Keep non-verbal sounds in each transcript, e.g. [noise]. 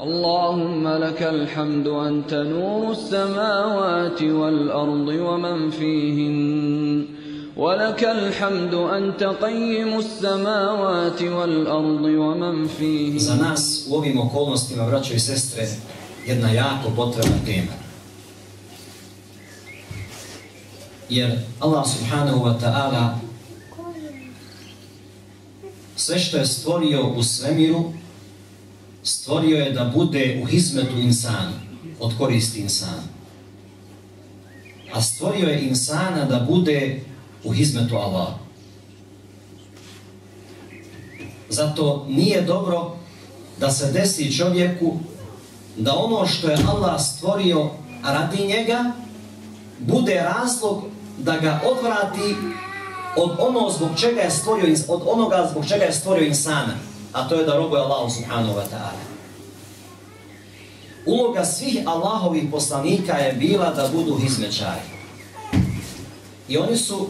اللهم لك الحمد أنت نور السماوات والأرض ومن فيهن ولك الحمد أنت قيم السماوات والأرض ومن فيهن Za nas u ovim okolnostima, braćo i sestre, jedna jako potrebna tema. Jer Allah subhanahu wa ta'ala sve što je stvorio u svemiru, stvorio je da bude u hizmetu insana, od koristi insana. A stvorio je insana da bude u hizmetu Allaha. Zato nije dobro da se desi čovjeku da ono što je Allah stvorio radi njega bude razlog da ga odvrati od ono zbog čega je stvorio od onoga zbog čega je stvorio insana, a to je da robuje Allahu subhanahu wa ta'ala. Uloga svih Allahovih poslanika je bila da budu hizmećari. I oni su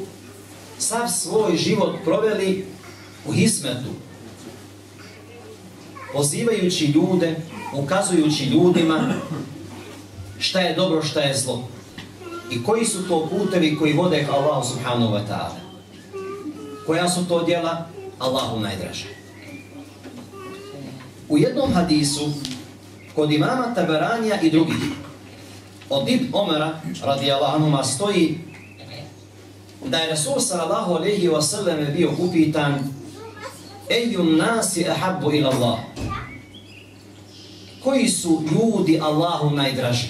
sav svoj život proveli u hizmetu, pozivajući ljude, ukazujući ljudima šta je dobro, šta je zlo. I koji su to putevi koji vode ka Allahu subhanahu wa ta'ala. Koja su to djela? Allahu najdraža. U jednom hadisu, kod imama Tabaranija i drugih, od Ibn Omara, radijallahu anuma, stoji da je Rasul sallallahu alaihi wa sallam bio upitan Ejun nasi ahabbu ila Allah. Koji su ljudi Allahu najdraži?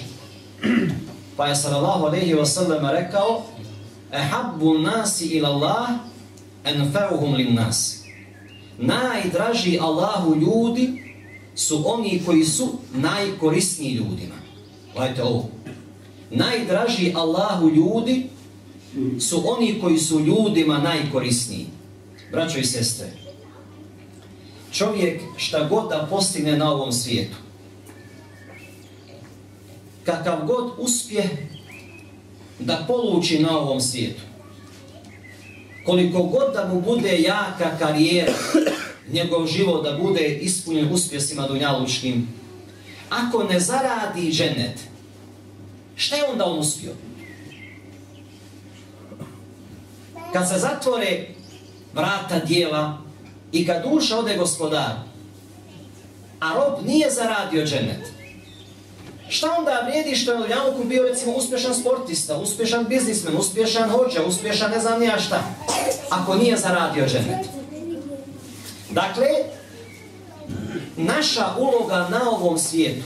[clears throat] Pa je sallallahu alaihi wa sallam rekao Ahabbu nasi ila Allah anfa'uhum lin nas. Najdraži Allahu ljudi su oni koji su najkorisniji ljudima. Gledajte ovo. Najdraži Allahu ljudi su oni koji su ljudima najkorisniji. Braćo i sestre, čovjek šta god da postigne na ovom svijetu, kakav god uspje da poluči na ovom svijetu, koliko god da mu bude jaka karijera, njegov život da bude ispunjen uspjesima dunjalučkim, ako ne zaradi dženet, šta je onda on uspio? Kad se zatvore vrata dijela i kad duša ode gospodar, a rob nije zaradio dženet, šta onda vrijedi što je u bio recimo uspješan sportista, uspješan biznismen, uspješan hođa, uspješan ne znam nija šta, ako nije zaradio dženet? Dakle, naša uloga na ovom svijetu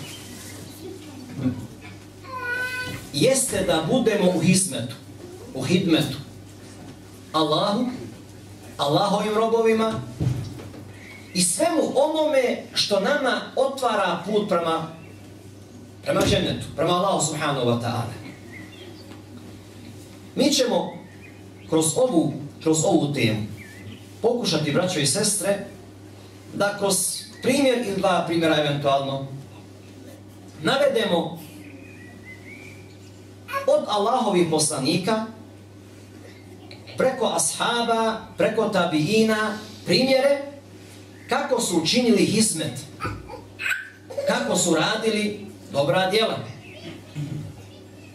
jeste da budemo u hizmetu, u hidmetu, Allahu, Allahovim robovima i svemu onome što nama otvara put prema prema ženetu, prema Allahu subhanahu wa ta'ala. Mi ćemo kroz ovu, kroz ovu temu pokušati, braćo i sestre, Dakle, da kroz primjer ili dva primjera eventualno navedemo od Allahovih poslanika preko ashaba, preko tabiina, primjere kako su učinili hizmet, kako su radili dobra djela.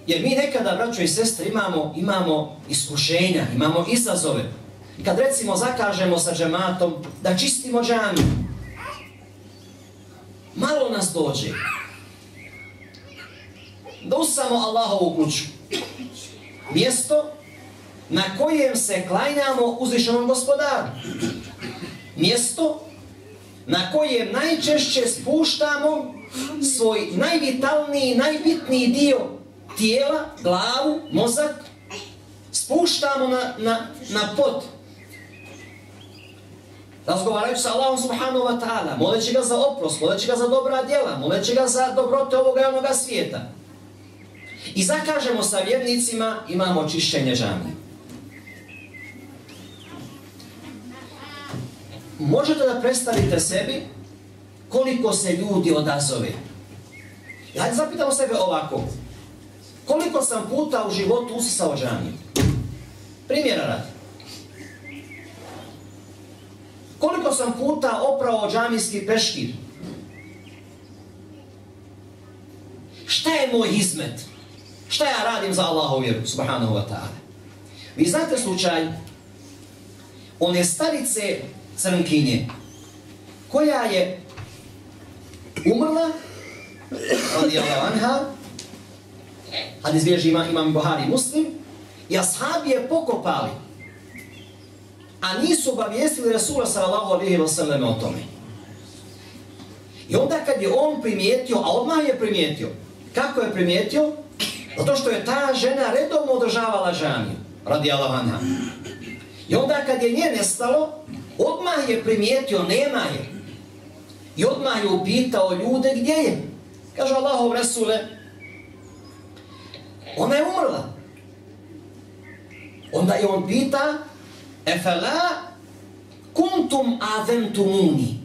Jer mi nekada, braćo i sestre, imamo, imamo iskušenja, imamo izazove. Kad recimo zakažemo sa džematom da čistimo džamiju, malo nas dođe. Da usamo Allahovu kuću. Mjesto na kojem se klanjamo uzvišenom gospodaru. Mjesto na kojem najčešće spuštamo svoj najvitalniji, najbitniji dio tijela, glavu, mozak, spuštamo na, na, na pot. Razgovarajući sa Allahom subhanahu wa ta'ala, moleći ga za oprost, moleći ga za dobra djela, moleći ga za dobrote ovoga i onoga svijeta. I zakažemo sa vjernicima, imamo čišćenje džamije. Možete da predstavite sebi koliko se ljudi odazove. Hajde zapitamo sebe ovako. Koliko sam puta u životu usisao džamiju? Primjera radi. Koliko sam puta oprao džamijski peškir? Šta je moj izmet? Šta ja radim za Allahu vjeru, subhanahu wa ta'ala? Vi znate slučaj one starice crnkinje koja je umrla radi Allah anha hadis bježi ima, imam Buhari muslim i ashabi je pokopali a nisu obavijestili Rasula sallallahu alaihi wa sallam o tome. I onda kad je on primijetio, a odmah je primijetio, kako je primijetio? Zato što je ta žena redovno održavala žaniju, radi Allahana. I onda kad je nje nestalo, odmah je primijetio, nema je. I odmah je upitao ljude gdje je. Kaže Allahov Rasule, ona je umrla. Onda je on pita, Efela kuntum aventumuni.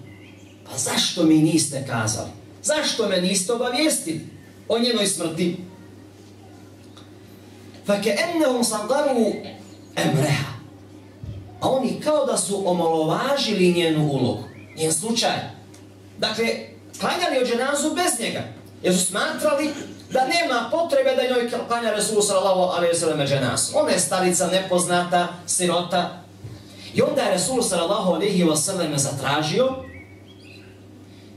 Pa zašto mi niste kazali? Zašto me niste obavijestili o njenoj smrti? Fa ke ennehum emreha. A oni kao da su omalovažili njenu ulogu, njen slučaj. Dakle, klanjali o dženazu bez njega. Jer su smatrali da nema potrebe da njoj klanja Resul sallallahu alaihi sallam dženazu. Ona je starica, nepoznata, sirota, I onda je Resul sallallahu alaihi wa sallam zatražio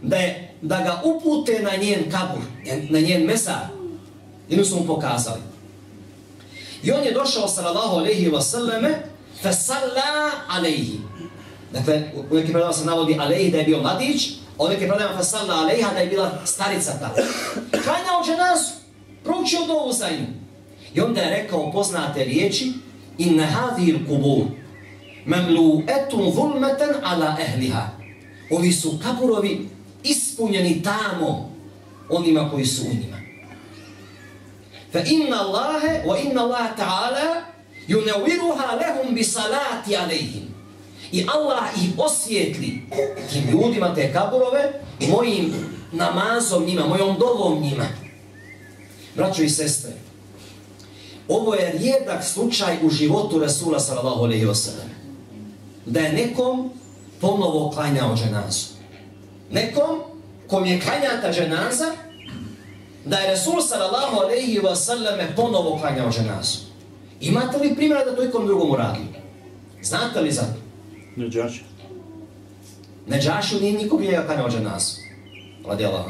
da, je, da ga upute na njen kabur, na njen mesar. I su mu pokazali. I on je došao sallallahu alaihi wa sallam fa salla alaihi. Dakle, u nekim predama se navodi alaihi da je bio mladić, a u nekim predama fa salla alaiha da je bila starica ta. Klanjao dženazu, proučio dovu za nju. I onda je rekao poznate riječi, inna hadhir kubur, memlu'etun zulmeten ala ehliha. Ovi su kaburovi ispunjeni tamo onima koji su u njima. Fa inna Allahe wa inna Allah ta'ala yunawiruha lahum bi salati alejhim. I Allah ih osvijetli tim ljudima te kaburove mojim namazom njima, mojom dovom njima. Braćo i sestre, ovo je rijedak slučaj u životu Rasula sallallahu alaihi wasallam da je nekom ponovo klanjao dženazu. Nekom kom je klanjata dženaza, da je Resul sallallahu alaihi wa sallame ponovo klanjao dženazu. Imate li primjera da to ikom drugom uradi? Znate li za to? Neđaši. Neđašu nije nikom je klanjao dženazu. Radi Allah.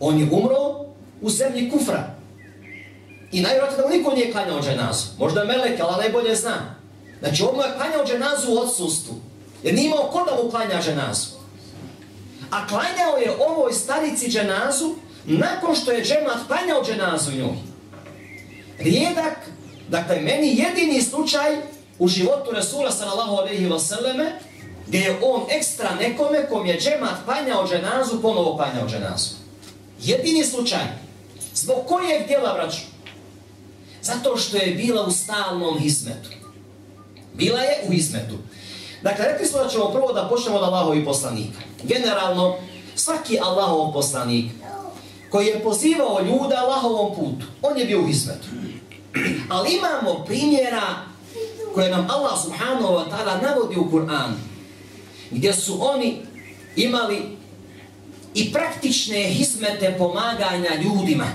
On je umro u zemlji kufra. I najvjerojatno da niko nije klanjao dženazu. Možda Melek, ali najbolje zna. Znači, on mu je klanjao dženazu u odsustvu. Jer nije imao ko da mu klanja dženazu. A klanjao je ovoj starici dženazu nakon što je džemat klanjao dženazu njoj. Rijedak, dakle, meni jedini slučaj u životu Resula sallallahu alaihi wa sallame, gdje je on ekstra nekome kom je džemat klanjao dženazu, ponovo klanjao dženazu. Jedini slučaj. Zbog kojeg djela vraću? Zato što je bila u stalnom hizmetu. Bila je u izmetu. Dakle, rekli smo da ćemo prvo da počnemo od Allahovi poslanika. Generalno, svaki Allahov poslanik koji je pozivao ljude Allahovom putu, on je bio u izmetu. Ali imamo primjera koje nam Allah subhanahu wa ta'ala navodi u Kur'an, gdje su oni imali i praktične hizmete pomaganja ljudima.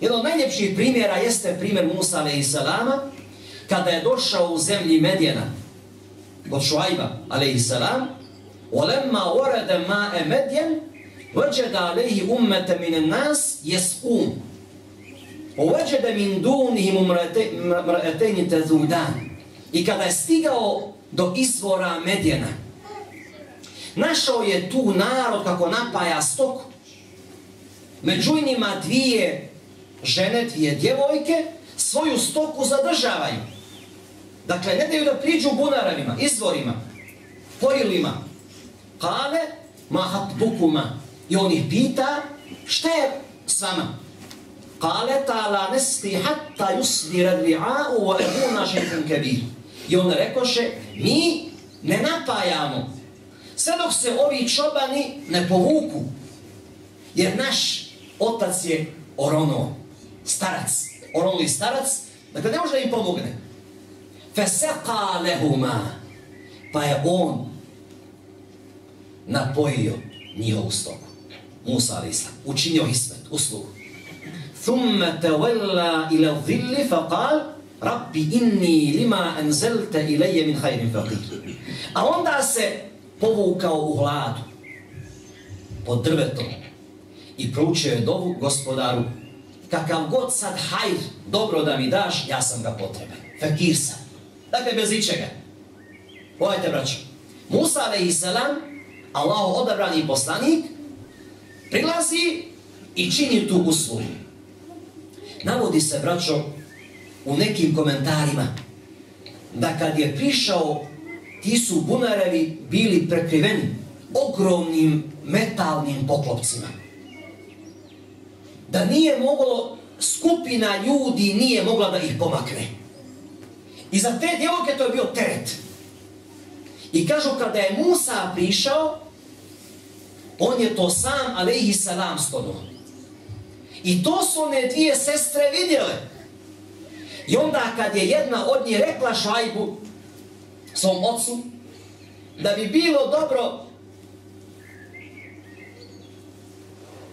Jedan od najljepših primjera jeste primjer Musa alaihissalama, kada je došao u zemlji Medjena od Šuajba, alaihissalam, وَلَمَّا وَرَدَ مَاءَ مَدْيَنْ وَجَدَ عَلَيْهِ أُمَّةَ مِنَ النَّاسِ يَسْقُونَ وَوَجَدَ مِنْ دُونِهِمُ مْرَأَتَيْنِ تَذُودَانِ I kada je stigao do izvora Medjena, našao je tu narod kako napaja stoku. Među njima dvije žene, dvije djevojke, svoju stoku zadržavaju. Dakle, ne daju da priđu bunaranima, izvorima, porilima. Kale, mahat bukuma. I on ih pita, šta je s vama? Kale, ta la nesti hatta yusdira li'a'u wa ebuna šeitun kebir. I on rekoše, mi ne napajamo. Sve dok se ovi čobani ne povuku. Jer naš otac je orono, starac. Oronuli starac, dakle ne može da im pomogne. Feseqa lehuma. Pa je on napojio njihovu stoku. Musa a.s. učinio hismet, uslugu. Thumma tawalla ila dhilli faqal Rabbi inni lima anzalta ilaje min hajrin faqir. A onda se povukao u hladu, pod drvetom, i proučio je dovu gospodaru, kakav god sad hajr dobro da mi daš, ja sam ga potreban. Fakir sam. Dakle, bez ičega. Pogledajte, braćo. Musa, alaihi salam, Allah odabrani poslanik, prilazi i čini tu uslugu. Navodi se, braćo, u nekim komentarima, da kad je prišao, ti su bunarevi bili prekriveni ogromnim metalnim poklopcima. Da nije moglo, skupina ljudi nije mogla da ih pomakne. I za te djevojke to je bio teret. I kažu kada je Musa prišao, on je to sam, alaihi salam, stono. I to su one dvije sestre vidjele. I onda kad je jedna od nje rekla šajbu svom ocu, da bi bilo dobro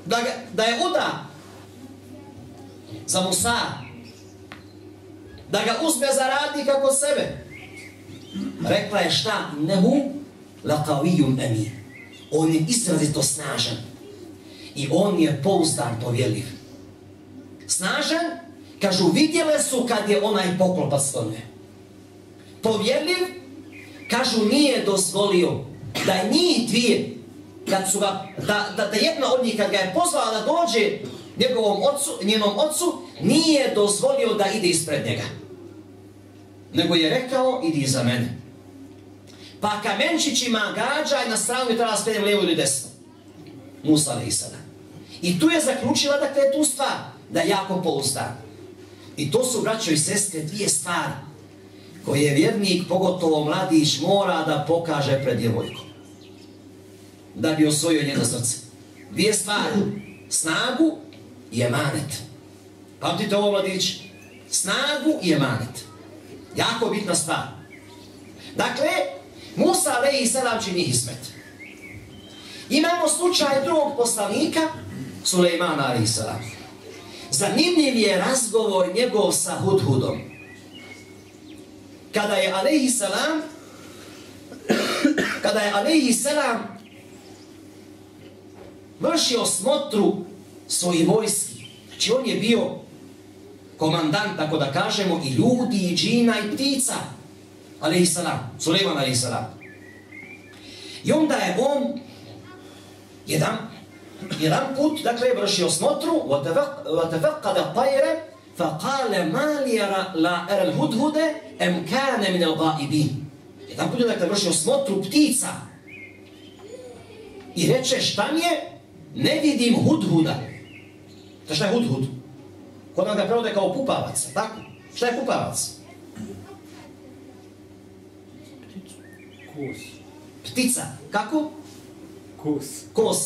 da, ga, da je uda za Musa, da ga uzme za radnik kako sebe. Rekla je šta? Nehu laqavijun emir. On je izrazito snažan. I on je pouzdan, povjerljiv. Snažan, kažu, vidjele su kad je onaj poklopac stone. Povjerljiv, kažu, nije dozvolio da njih dvije, kad su ga, da, da, da jedna od njih, kad ga je pozvala da dođe njegovom ocu, njenom ocu, nije dozvolio da ide ispred njega. Nego je rekao, idi za mene. Pa kamenčićima gađaj na stranu i treba spredim lijevo ili desno. Musa ne isada. I tu je zaključila da je tu stvar, da je jako pouzdan. I to su, braćo i sestre, dvije stvari koje vjernik, pogotovo mladić, mora da pokaže pred djevojkom. Da bi osvojio njeno srce. Dvije stvari. Snagu i emanet. Pamtite ovo, mladić. Snagu i emanet. Jako bitna stvar. Dakle, Musa alaihi sallam čini hismet. Imamo slučaj drugog poslanika, Sulejmana alaihi sallam. Zanimljiv je razgovor njegov sa Hudhudom. Kada je alaihi sallam kada je alaihi sallam vršio smotru svojih vojski. Znači on je bio komandant, tako da kažemo, i ljudi, i džina, i ptica alaihi salam, Suleiman alaihi salam. I onda je on jedan, jedan put, dakle, vršio smotru, وَتَفَقَّدَ طَيْرَ فَقَالَ مَا لِيَ لَا أَرَ الْهُدْهُدَ أَمْ كَانَ مِنَ الْغَائِبِينَ Jedan put je, dakle, vršio smotru ptica. I reče, šta mi je? Ne vidim hudhuda. To šta je hudhud? Kod nam ga prevode kao pupavac, tako? Šta je pupavac? Kos. Ptica. Kako? Kos. Kos.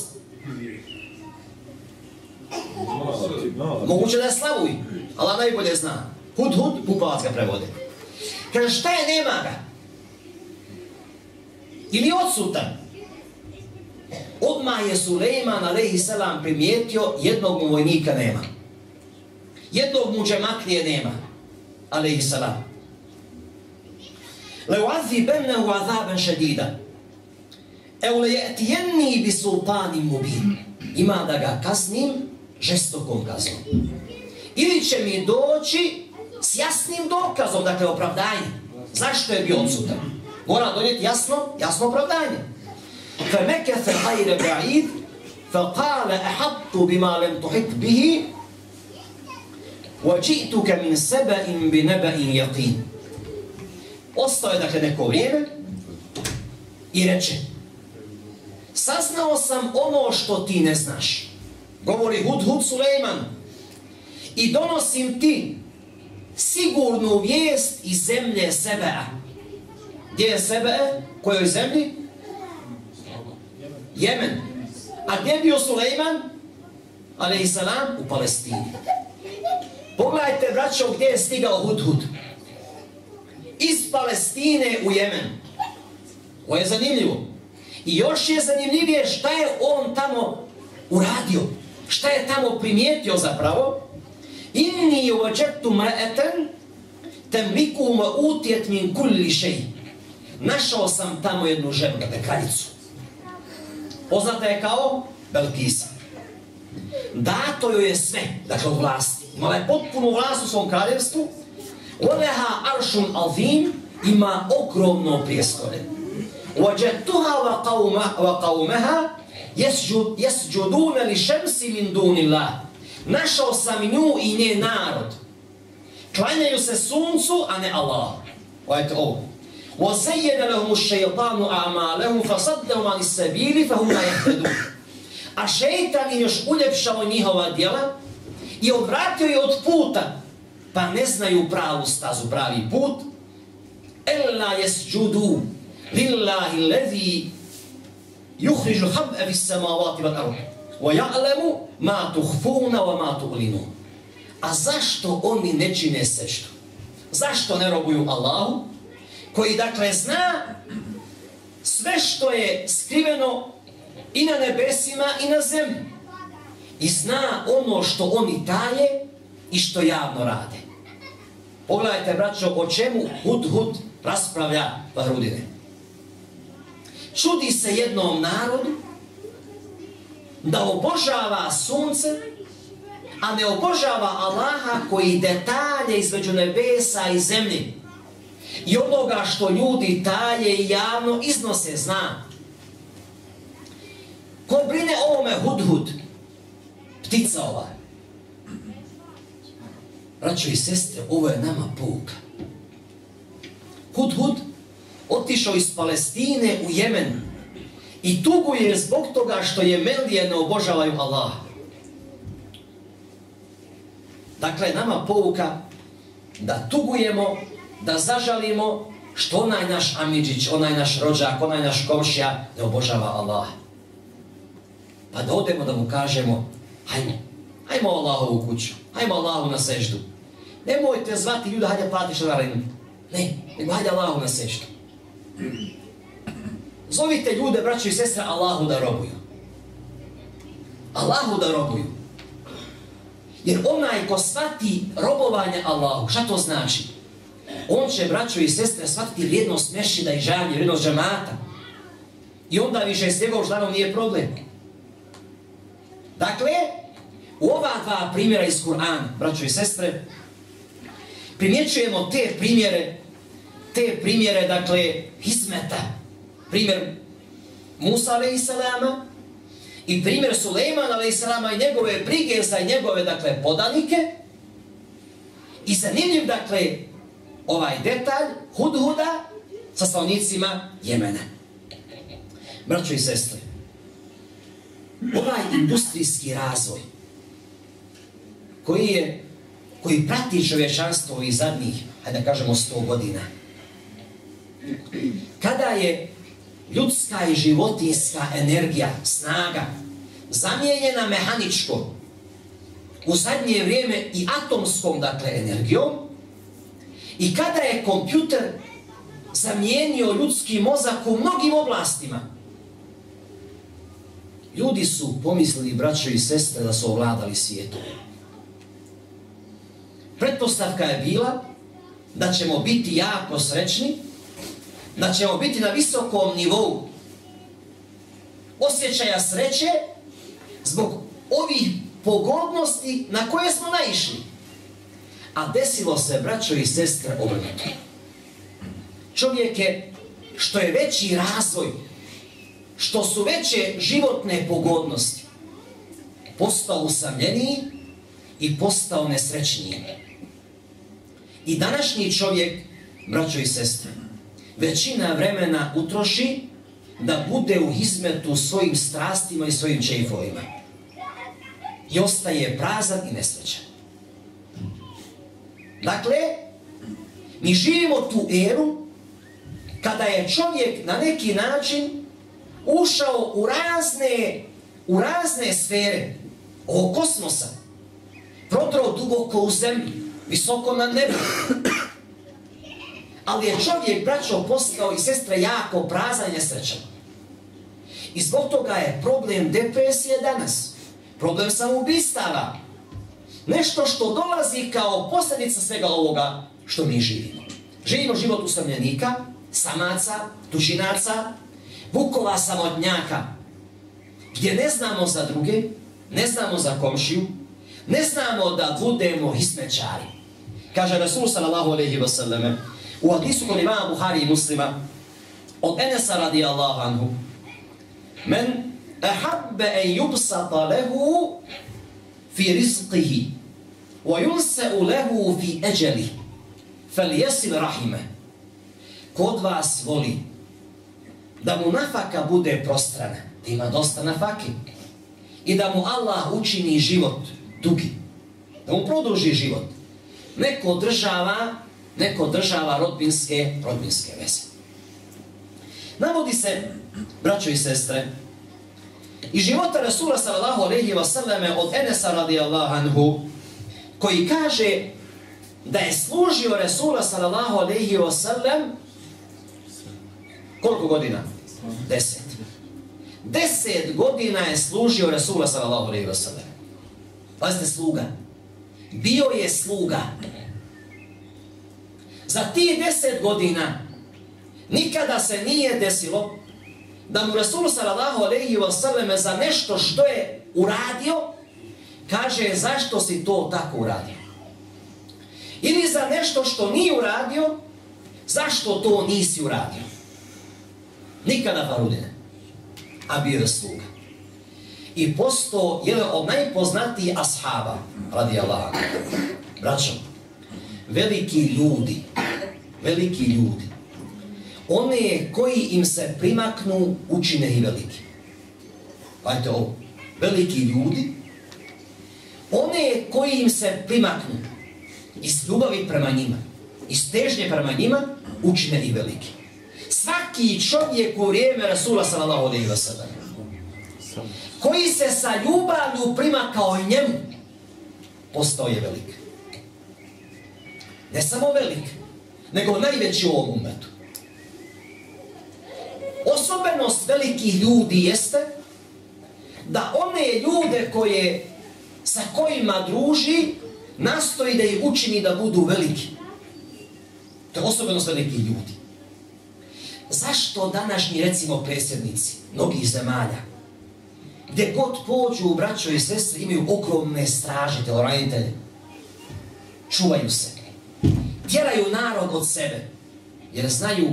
Moguće da je slavuj, ali najbolje zna. Hud, hud, pupavac ga prevode. Kaže, šta je, nema ga? Ili odsutan? Odmah je Suleiman, alaihi salam, primijetio, jednog mu vojnika nema Jednog mu džemaklije nema, alaihi salam. لَوْعَذِّبَنَّهُ عَذَابًا شَدِيدًا اَوْ لَيَأْتِيَنِّي بِسُلْطَانٍ مُبِينٍ Ima da ga kasnim žestokom kaznom. Ili će mi doći s jasnim dokazom, dakle opravdanje. Zašto je bio odsutan? Mora donijeti jasno, jasno opravdanje. فَمَكَثَ غَيْرَ بَعِيدٍ فَقَالَ أَحَطُّ بِمَا لَمْ تُحِطْ بِهِ وَجِئْتُكَ مِنْ سَبَئٍ بِنَبَئٍ يَقِينٍ Ostao je dakle neko vrijeme i reče Saznao sam ono što ti ne znaš. Govori Hud Hud Suleiman. I donosim ti sigurnu vijest iz zemlje Sebea. Gdje je Sebe? Kojoj zemlji? Jemen. A gdje je bio Suleiman? Ale i salam u Palestini. Pogledajte, braćo, gdje je stigao Hudhud. Iz Palestine u Jemen. Ovo je zanimljivo. I još je zanimljivije šta je on tamo uradio? Šta je tamo primijetio zapravo? Inni uvađetu temliku ma utjet min kulli šeji. Našao sam tamo jednu ženu, dakle kraljicu. Poznata je kao Belkisa. Dato joj je sve, dakle u vlast Imala je potpunu vlast u svom kraljevstvu. Oleha aršun alfim ima ogromno prijestolje. Uvađetuha wa, qawma, wa qawmeha jesđudune li šemsi min dunillah. Našao sam nju i nje narod. Klanjaju se suncu, a ne Allah. Ovo ovo. وَزَيَّنَ لَهُمُ الشَّيْطَانُ أَعْمَالَهُمْ فَصَدَّهُمْ عَنِ السَّبِيلِ فَهُمْ لَا يَهْتَدُونَ A šeitan je još uljepšao njihova djela i odvratio je od puta, pa ne znaju pravu stazu, pravi put. Ella jesđudu lillahi levi juhrižu hab'e vis samavati vat ardu wa ja'lemu ma tuhfuna wa ma tuhlinu. A zašto oni ne čine seždu? Zašto ne robuju Allahu? Koji dakle zna sve što je skriveno i na nebesima i na zemlji. I zna ono što oni taje i što javno rade. Pogledajte, braćo, o čemu Hud Hud raspravlja Bahrudine. Čudi se jednom narodu da obožava sunce, a ne obožava Allaha koji detalje između nebesa i zemlji i onoga što ljudi taje i javno iznose zna. Ko brine ovome hudhud, ptica ova, braćo i sestre, ovo je nama pouka. Hud Hud otišao iz Palestine u Jemen i tuguje zbog toga što je Melije ne obožavaju Allah. Dakle, nama pouka da tugujemo, da zažalimo što onaj naš Amidžić, onaj naš rođak, onaj naš komšija ne obožava Allah. Pa da odemo da mu kažemo, hajmo, hajmo Allahovu kuću, hajmo Allahu na seždu. Nemojte zvati ljuda, hajde platiš na rinu. Ne, nego hajde Allahu na seždu. Zovite ljude, braćo i sestre, Allahu da robuju. Allahu da robuju. Jer onaj ko svati robovanje Allahu, šta to znači? On će, braćo i sestre, shvatiti vrijednost mešida i žanje, vrijednost džamata. I onda više s njegovom žlanom nije problem. Dakle, u ova dva primjera iz Kur'ana, braćo i sestre, primjećujemo te primjere, te primjere, dakle, hizmeta. Primjer Musa a.s. i primjer Suleiman a.s. i njegove brige za njegove, dakle, podanike. I zanimljiv, dakle, ovaj detalj Hudhuda sa stanovnicima Jemena. Braćo i sestre, ovaj industrijski razvoj koji je koji prati čovječanstvo i zadnjih, hajde da kažemo, sto godina, kada je ljudska i životinska energija, snaga, zamijenjena mehaničkom, u zadnje vrijeme i atomskom, dakle, energijom, i kada je kompjuter zamijenio ljudski mozak u mnogim oblastima, ljudi su pomislili, braćo i sestre, da su ovladali svijetom. Pretpostavka je bila da ćemo biti jako srećni, da ćemo biti na visokom nivou osjećaja sreće zbog ovih pogodnosti na koje smo naišli. A desilo se, braćo i sestre, obrnuto. Čovjek je, što je veći razvoj, što su veće životne pogodnosti, postao usamljeniji i postao nesrećniji. I današnji čovjek, braćo i sestre, većina vremena utroši da bude u hizmetu svojim strastima i svojim čeifovima. I ostaje prazan i nesrećan. Dakle, mi živimo tu eru kada je čovjek na neki način ušao u razne, u razne sfere ovog kosmosa. Prodrao duboko u zemlji, visoko na nebu ali je čovjek, braćo, postao i sestra jako prazan i nesrećan. I zbog toga je problem depresije danas. problem samoubistava. Nešto što dolazi kao posljedica svega ovoga što mi živimo. Živimo život usamljenika, samaca, tušinaca, vukova samotnjaka, gdje ne znamo za druge, ne znamo za komšiju, ne znamo da budemo hismećari. Kaže Rasul sallallahu alaihi wa sallam u hadisu kod imama Buhari i muslima od Enesa radijallahu anhu men ahabbe en yubsata lehu fi rizqihi wa yunseu lehu fi eđeli fel jesil rahime kod vas voli da mu nafaka bude prostrana da ima dosta nafake. I da mu Allah učini život dugi. Da mu produži život. Neko održava neko održava rodbinske rodbinske veze. Navodi se braćo i sestre i života Rasula sallallahu alejhi ve selleme od Enesa radijallahu anhu koji kaže da je služio Rasula sallallahu alejhi ve sellem koliko godina? Deset. Deset godina je služio Rasula sallallahu alejhi ve sellem. Pazite sluga. Bio je sluga. Za ti deset godina nikada se nije desilo da mu Rasul sallallahu alaihi wa sallam za nešto što je uradio, kaže zašto si to tako uradio. Ili za nešto što nije uradio, zašto to nisi uradio. Nikada Farudine, a bio je sluga. I posto jedan od najpoznatijih ashaba, radi Allah, braćo, veliki ljudi, veliki ljudi, one koji im se primaknu učine i veliki. Pajte ovo, veliki ljudi, one koji im se primaknu iz ljubavi prema njima, iz težnje prema njima, učine i veliki. Svaki čovjek u vrijeme Rasula sallallahu alaihi wa sallam, koji se sa ljubavlju primakao njemu, postao je velik. Ne samo velik, nego najveći u ovom umetu. Osobenost velikih ljudi jeste da one ljude koje sa kojima druži nastoji da ih učini da budu veliki. To je osobenost velikih ljudi. Zašto današnji, recimo, predsjednici mnogih zemalja, gdje god pođu u braćo i sestre, imaju ogromne straže, teloranitelje, čuvaju se, tjeraju narod od sebe, jer znaju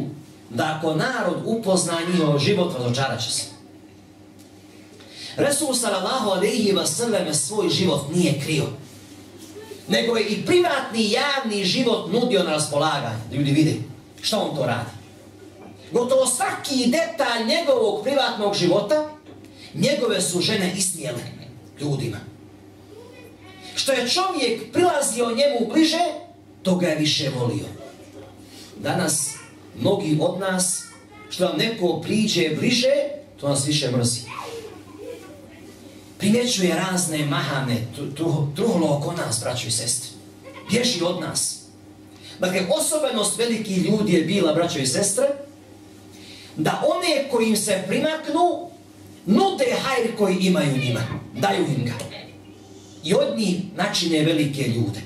da ako narod upozna njihov život, razočarat će se. Resul sallallahu alaihi wa sallam svoj život nije krio. Nego je i privatni javni život nudio na raspolaganje. Da ljudi vide što on to radi. Gotovo svaki detalj njegovog privatnog života, njegove su žene ismijele ljudima. Što je čovjek prilazio njemu bliže, to ga je više volio. Danas mnogi od nas, što vam neko priđe bliže, to nas više mrzi. Primjećuje razne mahane, truhlo oko nas, braćo i sestri. Bježi od nas. Dakle, osobenost velikih ljudi je bila, braćo i sestre, da one kojim se primaknu, nude hajr koji imaju njima. Daju im ga. I od njih načine velike ljude.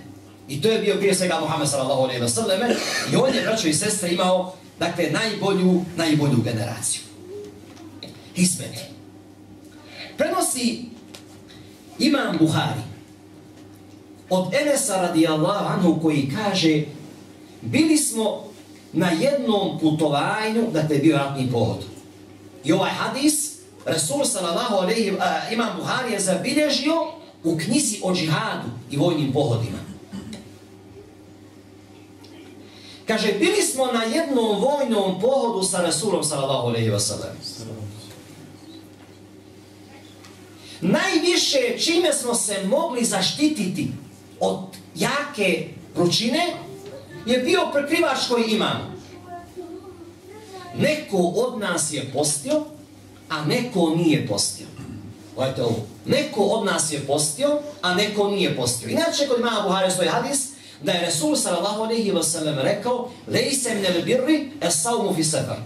I to je bio prije svega Muhammed sallallahu alaihi wa sallam. I on je, braćo i sestre, imao dakle, najbolju, najbolju generaciju. Hizmet. Prenosi Imam Buhari od Enesa radijallahu anhu koji kaže bili smo na jednom putovanju, dakle bio ratni pohod. I ovaj hadis, Rasul sallallahu alaihi, uh, Imam Buhari je zabilježio u knjizi o džihadu i vojnim pohodima. Kaže, bili smo na jednom vojnom pohodu sa Rasulom sallallahu alaihi wa sallam. Najviše čime smo se mogli zaštititi od jake vrućine je bio prekrivač koji imamo. Neko od nas je postio, a neko nije postio. Gledajte ovo. Neko od nas je postio, a neko nije postio. Inače, kod imama Buhari svoj hadis, da je Resul sallallahu alaihi wa sallam rekao lejse mne le birri es saumu fi sefar.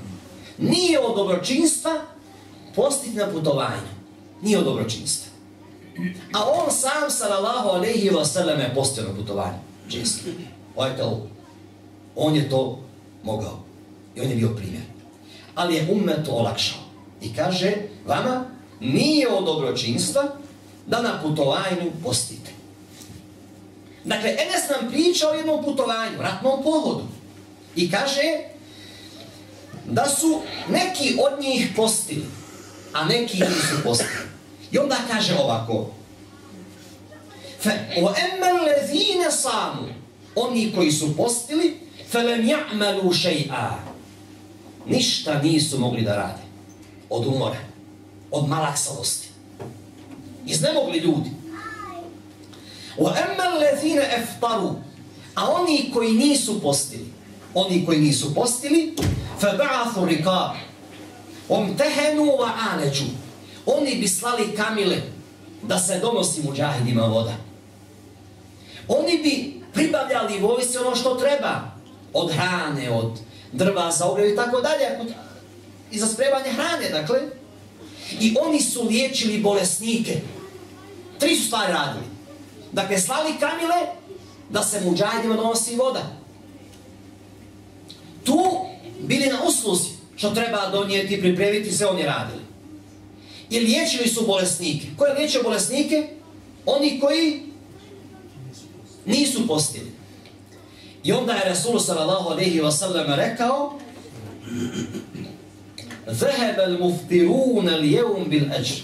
Nije od dobročinstva postiti na putovanju. Nije od dobročinstva. A on sam, sallallahu alaihi wa sallam, je postio na putovanje. Često. Gledajte ovo. On je to mogao. I on je bio primjer. Ali je umet to olakšao. I kaže, vama nije od dobročinstva da na putovanju postite. Dakle, Enes nam priča o jednom putovanju, ratnom pohodu. I kaže da su neki od njih postili, a neki nisu postili. I onda kaže ovako. Fe, o emmel lezine samu, oni koji su postili, فَلَمْ يَعْمَلُوا še'a. Ništa nisu mogli da rade. Od umora, od malaksalosti. Iznemogli ljudi. وَأَمَّا الَّذِينَ lezine a oni koji nisu postili, oni koji nisu postili, فَبَعَثُوا ba'athu وَمْتَهَنُوا omtehenu wa oni bi slali kamile da se donosi muđahidima voda. Oni bi pribavljali vojsi ono što treba, od hrane, od drva za ogrev i tako dalje, i za spremanje hrane, dakle. I oni su liječili bolesnike. Tri su stvari radili. Dakle, slali kamile da se muđajdima donosi voda. Tu bili na usluzi, što treba donijeti, pripremiti, sve oni radili. I liječili su bolesnike. Koje liječe bolesnike? Oni koji nisu postili. I onda je Rasul sallallahu alaihi wa sallam rekao Zaheb al muftirun al jevum bil ajr.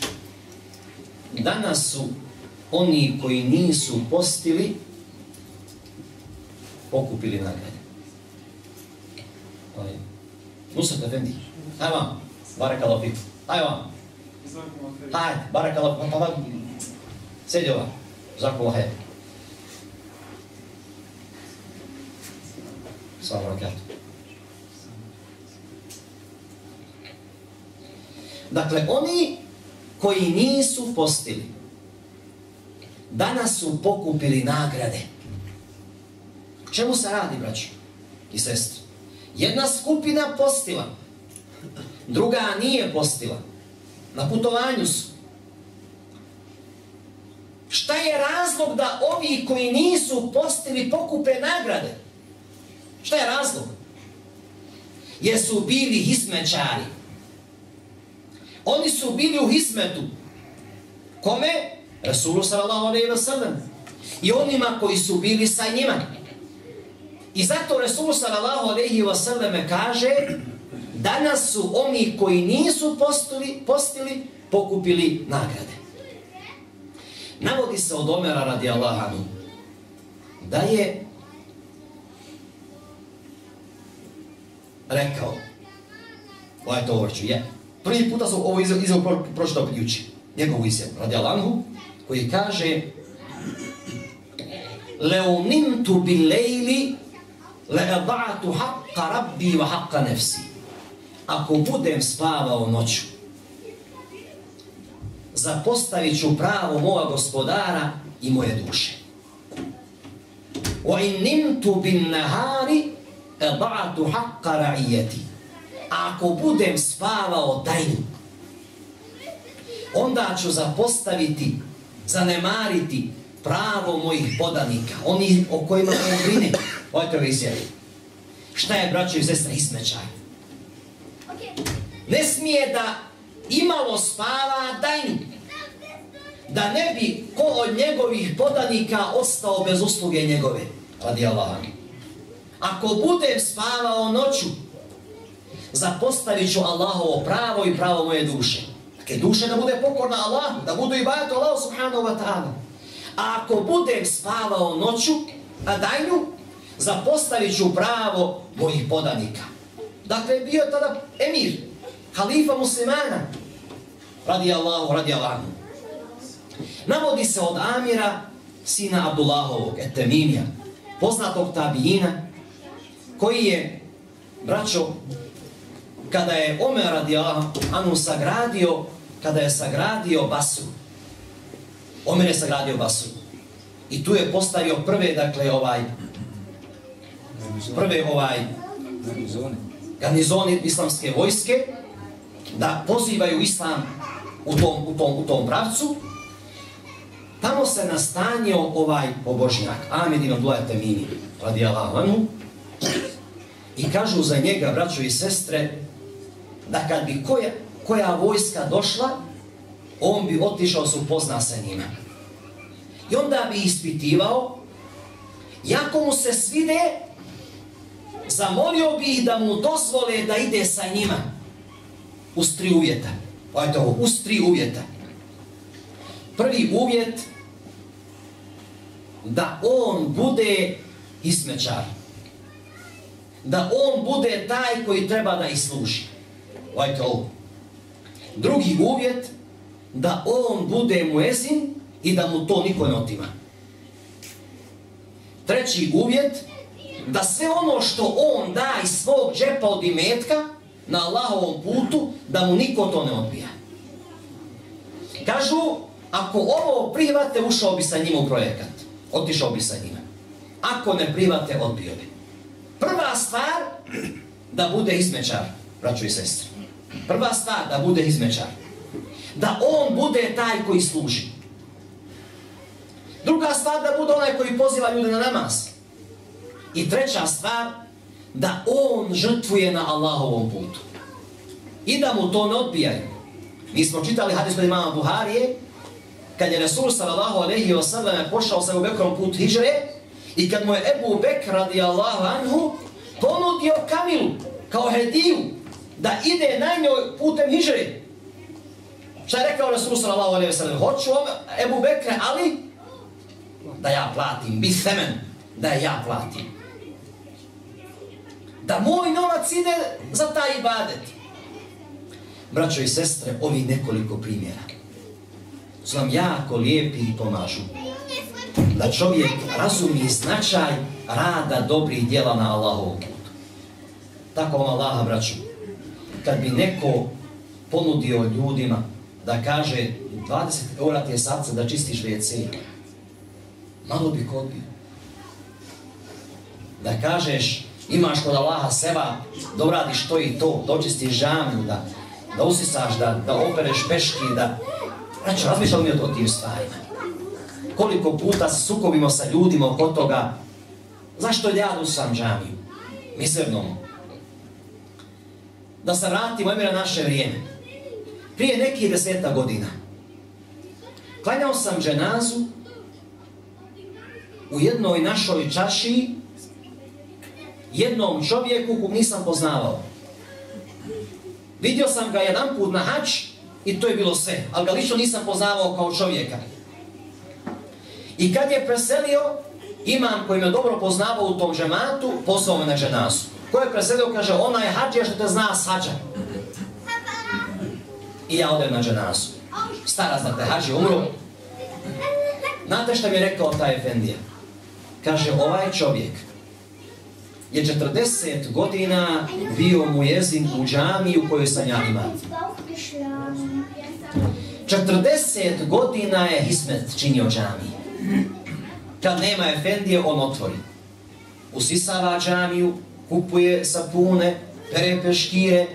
Danas su oni koji nisu postili pokupili nagrade. Musa Efendi, hajde vam, barakallahu fiku, hajde vam. Hajde, barakallahu fiku, pa vam, sedi ova, zakumu hajde. Sa alaikum. Dakle, oni koji nisu postili, danas su pokupili nagrade. Čemu se radi, braću i sestri? Jedna skupina postila, druga nije postila. Na putovanju su. Šta je razlog da ovi koji nisu postili pokupe nagrade? Šta je razlog? Jer su bili hismečari. Oni su bili u hismetu. Kome? Rasulu sallallahu alaihi wa sallam. I onima koji su bili sa njima. I zato Resul sallallahu alaihi wa sallam kaže danas su oni koji nisu postili, postili pokupili nagrade. Navodi se od Omera radi Allahanu da je rekao ovaj to ovrću je prvi puta su ovo izveo izveo pro, pročitao juče njegovu izjavu radi Allahanu koji kaže Leonintu bi lejli le'ada'atu haqqa rabbi wa haqqa nefsi. Ako budem spavao noću, zapostavit ću pravo moja gospodara i moje duše. Wa in nimtu bin nahari eda'atu haqqa ra'ijeti. Ako budem spavao dajnu, onda ću zapostaviti, zanemariti pravo mojih podanika, oni o kojima me brine. Ovo je izjavi. Šta je, braćo i sestra, ismečaj? Ne smije da imalo spava dajnu. Da ne bi ko od njegovih podanika ostao bez usluge njegove. Radi Allah. Ako budem spavao noću, zapostavit ću Allahovo pravo i pravo moje duše. Dakle, duše da bude pokorna Allahu, da budu i Allahu subhanahu wa ta'ala. A ako budem spavao noću, a dajnu, zapostavit ću pravo mojih podanika. Dakle, bio tada emir, halifa muslimana, radi Allahu, radi Allahu. Navodi se od Amira, sina Abdullahovog, Etemimija, poznatog tabijina, koji je, braćo, kada je Omer radi Anu sagradio, kada je sagradio Basru, Omer je sagradio Basru. I tu je postavio prve, dakle, ovaj, prve ovaj garnizoni islamske vojske da pozivaju islam u tom, u tom, u tom pravcu. Tamo se nastanio ovaj pobožnjak, Ahmed ibn Abdullah Temini, radijallahu anhu, i kažu za njega, braćo i sestre, da kad bi koja, koja vojska došla, on bi otišao se upozna sa njima. I onda bi ispitivao, jako mu se svide, zamolio bi da mu dozvole da ide sa njima. Uz tri uvjeta. Pa Pojete ovo, uz tri uvjeta. Prvi uvjet, da on bude ismečar. Da on bude taj koji treba da isluži. Gledajte ovo. Drugi uvjet, da on bude muezin i da mu to niko ne otima. Treći uvjet, da sve ono što on da iz svog džepa od imetka na Allahovom putu, da mu niko to ne odbija. Kažu, ako ovo prihvate, ušao bi sa njima u projekat. Otišao bi sa njima. Ako ne prihvate, odbio bi. Prva stvar, da bude izmečar, braću i sestri. Prva stvar, da bude izmečar. Da on bude taj koji služi. Druga stvar, da bude onaj koji poziva ljude na namaz. I treća stvar, da on žrtvuje na Allahovom putu. I da mu to ne odbijaju. Mi smo čitali hadis kod imama Buharije, kad je Resul sallallahu alaihi wa sallam pošao sa Ubekrom put hijdžre, i kad mu je Ebu Bekr radijallahu anhu ponudio Kamilu kao hediju da ide na njoj putem hijdžre. Šta je rekao Rasul sallallahu alaihi wa sallam? Hoću vam Ebu Bekre, ali da ja platim, bi semen, da ja platim da moj novac ide za taj ibadet. Braćo i sestre, ovi nekoliko primjera su nam jako lijepi i pomažu. Da čovjek razumi značaj rada dobrih djela na Allahovom putu. Tako vam Allaha, vraću. kad bi neko ponudio ljudima da kaže 20 eura ti je sadca da čistiš WC, malo bi kod bio. Da kažeš imaš kod Allaha seba, da uradiš to i to, da očistiš žamiju, da, da usisaš, da, da opereš peški, da... Znači, razmišljali mi o tim stvarima. Koliko puta se sukobimo sa ljudima oko toga, zašto ja sam džamiju? Mislevnom. Da se vratimo emira naše vrijeme. Prije nekih deseta godina. Klanjao sam dženazu u jednoj našoj čaši jednom čovjeku kog nisam poznavao. Vidio sam ga jedan put na hač i to je bilo sve, ali ga lično nisam poznavao kao čovjeka. I kad je preselio, imam koji me dobro poznavao u tom žematu, poslao me na ženasu. Ko je preselio, kaže, ona je hađija što te zna s hađa. I ja odem na ženasu. Stara znate, hađi umru. Znate što mi je rekao taj Efendija? Kaže, ovaj čovjek, je 40 godina bio mu jezin u džami u kojoj sam ja imao. 40 godina je Hismet činio džamiju. Kad nema efendije, on otvori. Usisava džamiju, kupuje sapune, pere peškire,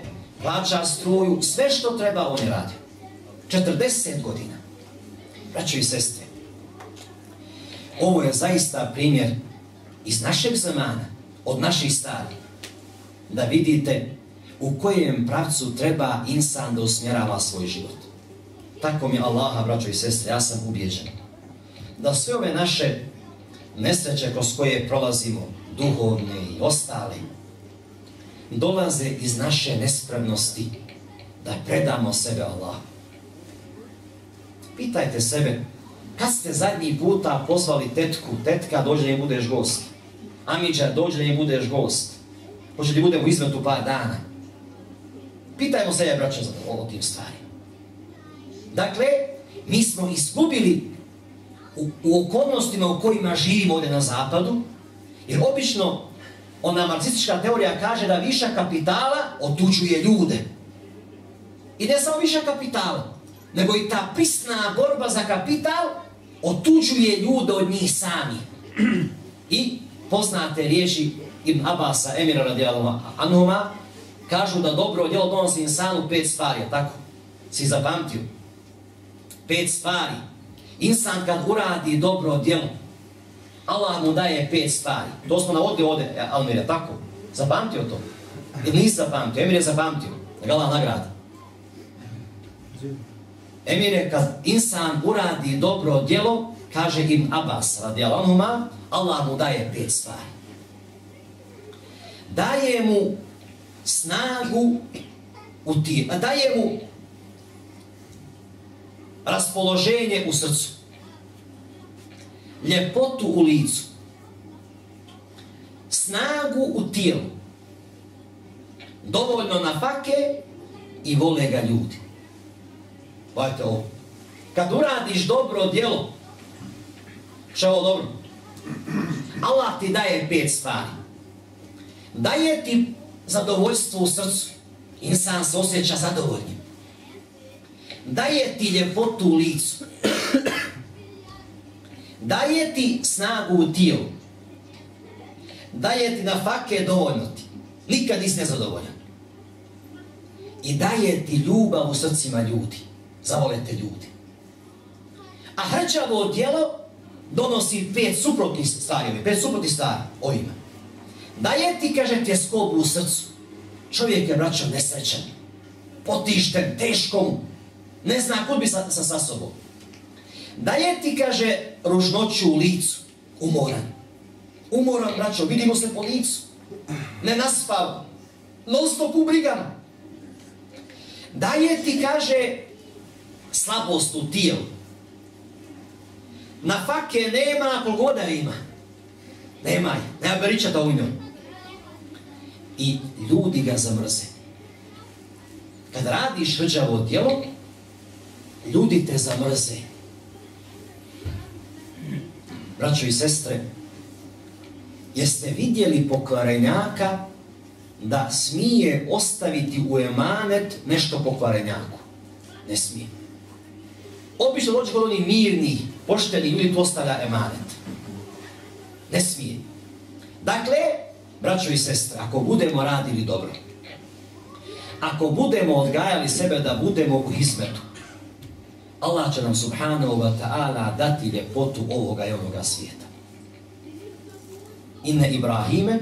plaća struju, sve što treba on je radio. 40 godina. Braćo i sestre, ovo je zaista primjer iz našeg zamana od naših stari, da vidite u kojem pravcu treba insan da usmjerava svoj život. Tako mi Allaha, braćo i sestre, ja sam ubjeđen. Da sve ove naše nesreće kroz koje prolazimo, duhovne i ostale, dolaze iz naše nespremnosti da predamo sebe Allahu. Pitajte sebe, kad ste zadnji puta pozvali tetku, tetka dođe da budeš gost? Amidža, dođe da budeš gost. Hoće da budemo izmetu par dana. Pitajmo se, ja braćo, za tim stvari. Dakle, mi smo izgubili u, u okolnostima u kojima živimo ovdje na zapadu, jer obično ona marksistička teorija kaže da viša kapitala otuđuje ljude. I ne samo viša kapitala, nego i ta prisna borba za kapital otuđuje ljude od njih sami. I poznate riječi Ibn Abasa, Emira radijalama Anuma, kažu da dobro djelo donosi insanu pet stvari, tako? Si zapamtio? Pet stvari. Insan kad uradi dobro djelo, Allah mu daje pet stvari. To smo navodili ovdje, e, Almir, je tako? Zapamtio to? Ili nisi zapamtio? Emir je zapamtio. Da ga Allah nagrada. Emir je kad insan uradi dobro djelo, kaže im Abbas, radi Allahuma, Allah mu daje pet stvari. Daje mu snagu u ti, a daje mu raspoloženje u srcu, ljepotu u licu, snagu u tijelu, dovoljno na fake i vole ga ljudi. Pojete ovo. Kad uradiš dobro djelo, što je ovo dobro? Allah ti daje pet stvari. Daje ti zadovoljstvo u srcu. Insan se osjeća zadovoljnim. Daje ti ljepotu u licu. Daje ti snagu u tijelu. Daje ti na fake dovoljno ti. Nikad nisi nezadovoljan. I daje ti ljubav u srcima ljudi. Zavolete ljudi. A hrčavo djelo donosi pet suprotnih stvari, pet suprotnih stvari ovima. Daje ti, kaže, tjeskobu u srcu. Čovjek je, braćo, nesrećan. Potišten, teškom. Ne zna kud bi sa, sa, sa sobom. Daje ti, kaže, ružnoću u licu. Umoran. Umoran, braćo, vidimo se po licu. Ne naspav. Non stop u brigama. Daje ti, kaže, slabost u tijelu. Na fake nema koliko god ima. Nema je. Nema beričata u njom. I ljudi ga zamrze. Kad radiš hrđavo djelo, ljudi te zamrze. Braćo i sestre, jeste vidjeli pokvarenjaka da smije ostaviti u emanet nešto pokvarenjaku? Ne smije. Obično dođe kod oni mirni, pošteni ljudi to ostavlja emanet. Ne smije. Dakle, braćo i sestre, ako budemo radili dobro, ako budemo odgajali sebe da budemo u hizmetu, Allah će nam subhanahu wa ta'ala dati ljepotu ovoga i onoga svijeta. Inne Ibrahime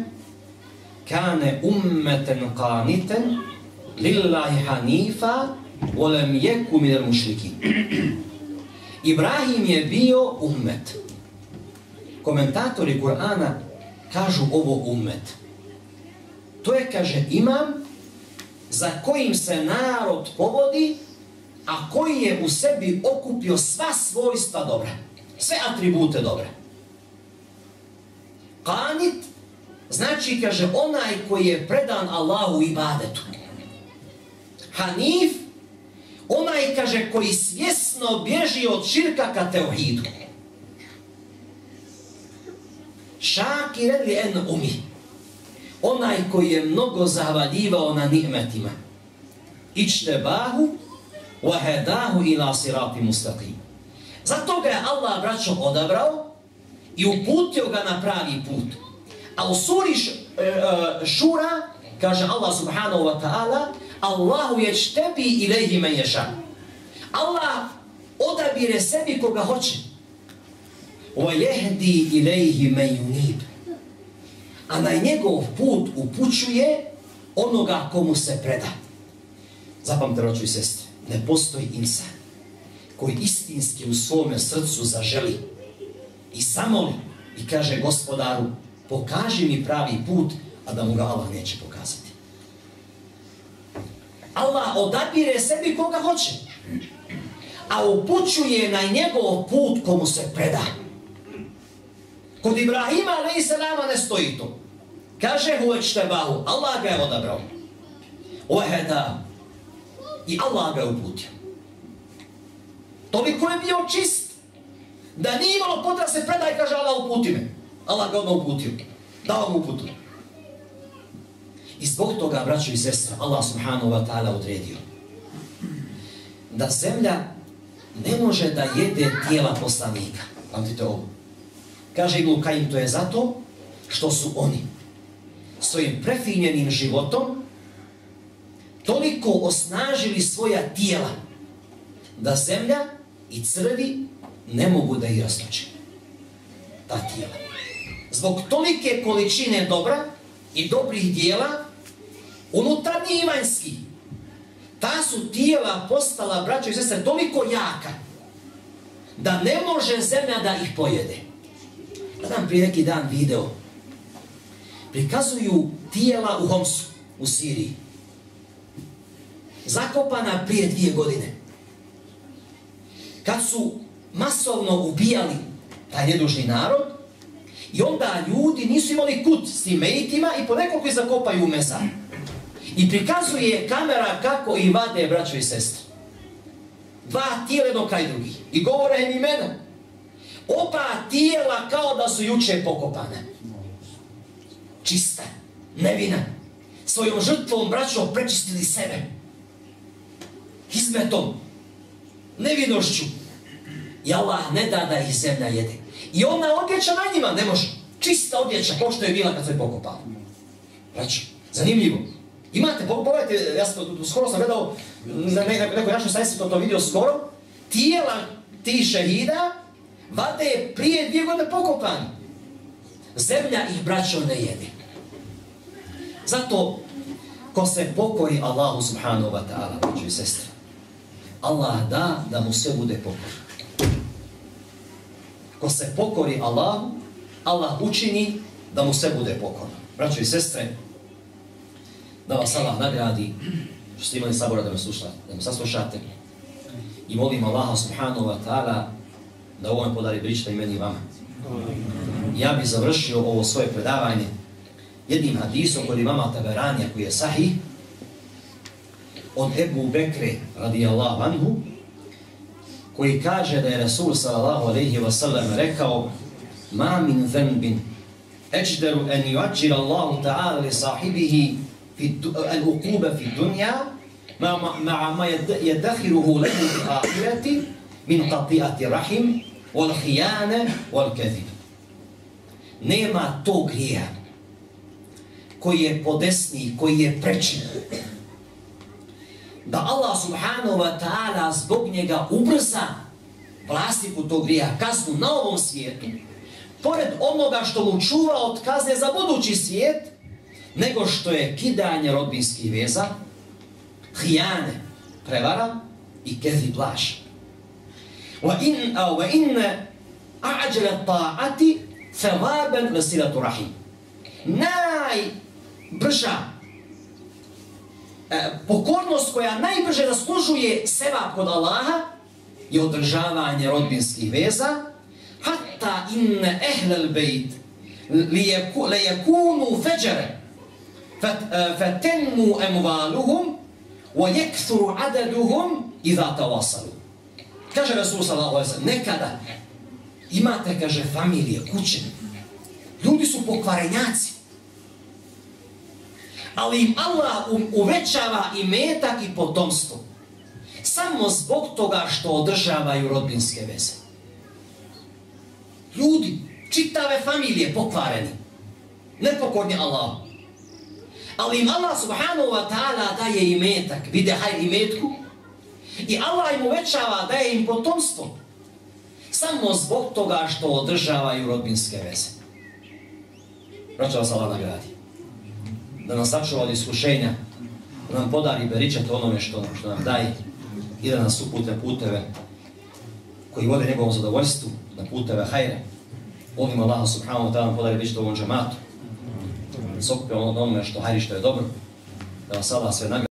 kane ummeten qaniten lillahi hanifa volem jeku minel mušlikin. Ibrahim je bio ummet. Komentatori Kur'ana kažu ovo ummet. To je, kaže, imam za kojim se narod povodi, a koji je u sebi okupio sva svojstva dobra. Sve atribute dobra. Kanit znači, kaže, onaj koji je predan Allahu ibadetu. Hanif onaj, kaže, koji svjesno bježi od širka ka teohidu. Šakir li en umi. Onaj koji je mnogo zahvaljivao na nihmetima. Ične bahu, وَهَدَاهُ ila صِرَاطِ مُسْتَقِيمُ Zato ga je Allah, braćo, odabrao i uputio ga na pravi put. A u suri e, e, šura, kaže Allah subhanahu wa ta'ala, Allahu je štebi ilaihi men ješa. Allah odabire sebi koga hoće. وَيَهْدِي jehdi مَنْ men. A na njegov put upućuje onoga komu se preda. Zapamte, roću i sestri ne postoji insan koji istinski u svome srcu zaželi i samoli i kaže gospodaru, pokaži mi pravi put, a da mu ga Allah neće pokazati. Allah odabire sebi koga hoće. A upućuje na njegov put komu se preda. Kod Ibrahima ali se nama ne stoji to. Kaže huvećte bahu, Allah ga je odabrao. Oheda. I Allah ga uputio. Toliko je bio čist. Da nije imalo potra se predaj, kaže Allah uputi me. Allah ga odmah uputio. Dao mu uputu. I zbog toga, braćo i sestra, Allah subhanahu wa ta'ala odredio da zemlja ne može da jede tijela poslanika. Pamtite ovo. Kaže Ibn Kajim, to je zato što su oni svojim prefinjenim životom toliko osnažili svoja tijela da zemlja i crvi ne mogu da ih rastoče. Ta tijela. Zbog tolike količine dobra i dobrih dijela, unutarnji i vanjski, ta su tijela postala, braćo i sestre, toliko jaka, da ne može zemlja da ih pojede. Gledam prije neki dan video. Prikazuju tijela u Homsu, u Siriji. Zakopana prije dvije godine. Kad su masovno ubijali taj nedužni narod, i onda ljudi nisu imali kut s tim mejitima i po nekoliko ih zakopaju u mezar. I prikazuje kamera kako i vade braćo i sestre. Dva tijela jedno kraj drugi. I govore im imena. Oba tijela kao da su juče pokopane. Čista, nevina. Svojom žrtvom braćo prečistili sebe hizmetom, nevinošću. I Allah ne da da ih zemlja jede. I ona odjeća na njima ne može. Čista odjeća, kao što je bila kad su je pokopali. Znači, zanimljivo. Imate, pogledajte, ja sam to, skoro sam gledao, na ne, nekoj našoj sajci to, to vidio skoro, tijela ti šehida vade prije dvije godine pokopani. Zemlja ih braćo ne jede. Zato, ko se pokori Allahu subhanahu wa ta'ala, braćo i sestre, Allah da da mu sve bude pokor. Ko se pokori Allahu, Allah učini da mu sve bude pokorno. Braćo i sestre, da vas Allah nagradi što ste imali sabora da me, slušate, da me saslušate. I molim Allaha subhanahu wa ta'ala da ovo me podari bričta i meni i vama. Ja bih završio ovo svoje predavanje jednim hadisom kod imama Taberanija koji je sahih od Ebu Bekre radijallahu anhu koji kaže da je Rasul sallallahu alaihi wa sallam rekao ma min eđderu en juađir Allahu ta'ala li sahibihi في العقوبة في الدنيا مع مع ما يدخره له في الآخرة من قطيعة الرحم والخيانة والكذب nema tog grija koji je podesni, koji je preči. Da Allah subhanahu wa ta'ala zbog njega ubrza vlastiku tog grija, kaznu na ovom svijetu, pored onoga što mu čuva od kazne za budući svijet, nego što je kidanje rodbinskih veza, hijane, prevara i kezi plaš. Wa in a wa in a'jala ta'ati thawaban lasilatu rahim. Najbrža E, pokornost koja najbrže zaslužuje seva kod Allaha je održavanje rodbinskih veza hatta in ehlel bejt le yakunu fajra fatanmu e, amwaluhum wa yakthuru adaduhum idha tawasalu. Kaže rasul sallallahu alejhi ve sellem nekada imate kaže familije kuće. Ljudi su pokvarenjaci. Ali im Allah um- uvećava i metak i potomstvo. Samo zbog toga što održavaju rodbinske veze. Ljudi, čitave familije pokvareni. Nepokorni Allah. ali im Allah subhanahu wa ta'ala daje imetak, vide haj imetku, i Allah im uvećava, daje im potomstvo, samo zbog toga što održavaju rodbinske veze. Braćo vas Allah nagradi. Da nas sačuva od iskušenja, da nam podari beričat onome što, što nam daje i da nas upute puteve koji vode njegovom zadovoljstvu, na puteve hajre. Molim Allah subhanahu wa ta'ala podari beričat ovom džematu, sokupe ono onome što hajri što je dobro, da vas Allah sve nagradi.